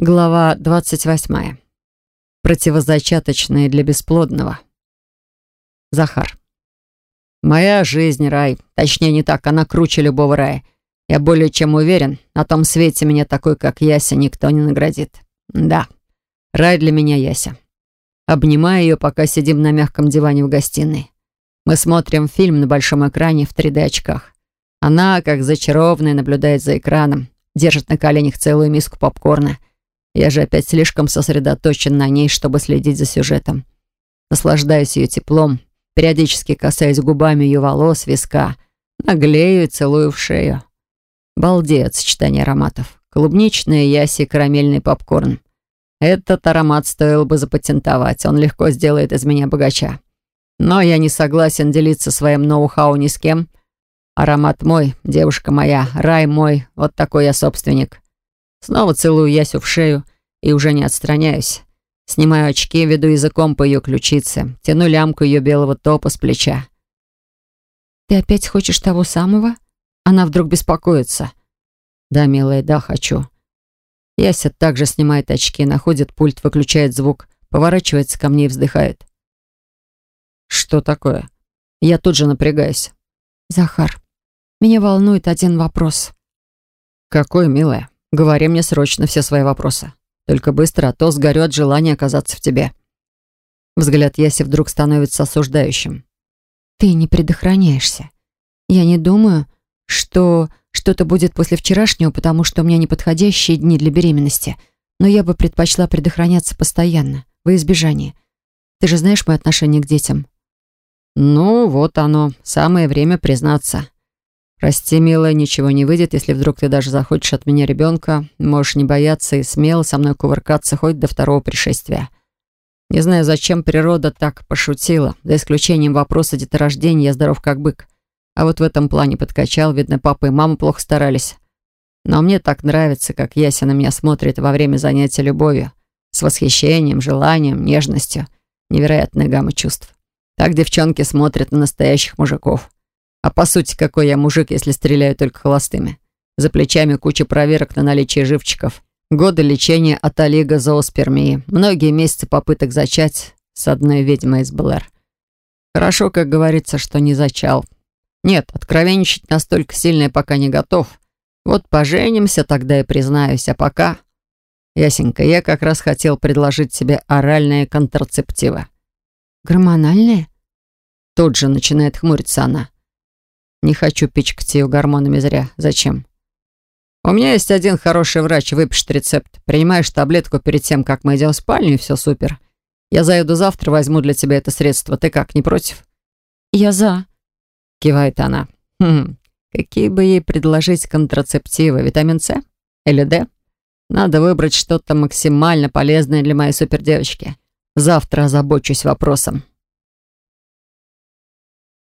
Глава 28. Противозачаточные для бесплодного. Захар. Моя жизнь — рай. Точнее, не так, она круче любого рая. Я более чем уверен, на том свете меня такой, как Яся, никто не наградит. Да, рай для меня Яся. Обнимаю ее, пока сидим на мягком диване в гостиной. Мы смотрим фильм на большом экране в 3D-очках. Она, как зачарованная, наблюдает за экраном, держит на коленях целую миску попкорна — я же опять слишком сосредоточен на ней, чтобы следить за сюжетом. Наслаждаюсь ее теплом, периодически касаясь губами ее волос, виска, наглею и целую в шею. Балдею от сочетания ароматов. Клубничная яси карамельный попкорн. Этот аромат стоило бы запатентовать, он легко сделает из меня богача. Но я не согласен делиться своим ноу-хау ни с кем. Аромат мой, девушка моя, рай мой, вот такой я собственник. Снова целую Ясю в шею и уже не отстраняюсь. Снимаю очки, веду языком по ее ключице, тяну лямку ее белого топа с плеча. «Ты опять хочешь того самого?» Она вдруг беспокоится. «Да, милая, да, хочу». Яся также снимает очки, находит пульт, выключает звук, поворачивается ко мне и вздыхает. «Что такое?» Я тут же напрягаюсь. «Захар, меня волнует один вопрос». «Какой, милая?» Говори мне срочно все свои вопросы. Только быстро, а то сгорю от желания оказаться в тебе». Взгляд Яси вдруг становится осуждающим. «Ты не предохраняешься. Я не думаю, что что-то будет после вчерашнего, потому что у меня неподходящие дни для беременности. Но я бы предпочла предохраняться постоянно, во избежание. Ты же знаешь мое отношение к детям». «Ну, вот оно. Самое время признаться. «Прости, милая, ничего не выйдет, если вдруг ты даже захочешь от меня ребенка. Можешь не бояться и смело со мной кувыркаться хоть до второго пришествия. Не знаю, зачем природа так пошутила. За исключением вопроса деторождения я здоров как бык. А вот в этом плане подкачал, видно, папа и мама плохо старались. Но мне так нравится, как Яся на меня смотрит во время занятия любовью. С восхищением, желанием, нежностью. Невероятная гамма чувств. Так девчонки смотрят на настоящих мужиков. А по сути, какой я мужик, если стреляю только холостыми? За плечами куча проверок на наличие живчиков. Годы лечения от олиго зооспермии. Многие месяцы попыток зачать с одной ведьмой из Блэр. Хорошо, как говорится, что не зачал. Нет, откровенничать настолько сильно я пока не готов. Вот поженимся, тогда и признаюсь. А пока... Ясенька, я как раз хотел предложить себе оральные контрацептивы. Гормональные? Тут же начинает хмуриться она. Не хочу пичкать ее гормонами зря. Зачем? У меня есть один хороший врач, выпишет рецепт. Принимаешь таблетку перед тем, как мы идем в спальню, и все супер. Я заеду завтра, возьму для тебя это средство. Ты как, не против? Я за. Кивает она. Хм, какие бы ей предложить контрацептивы? Витамин С? Или Д? Надо выбрать что-то максимально полезное для моей супердевочки. Завтра озабочусь вопросом.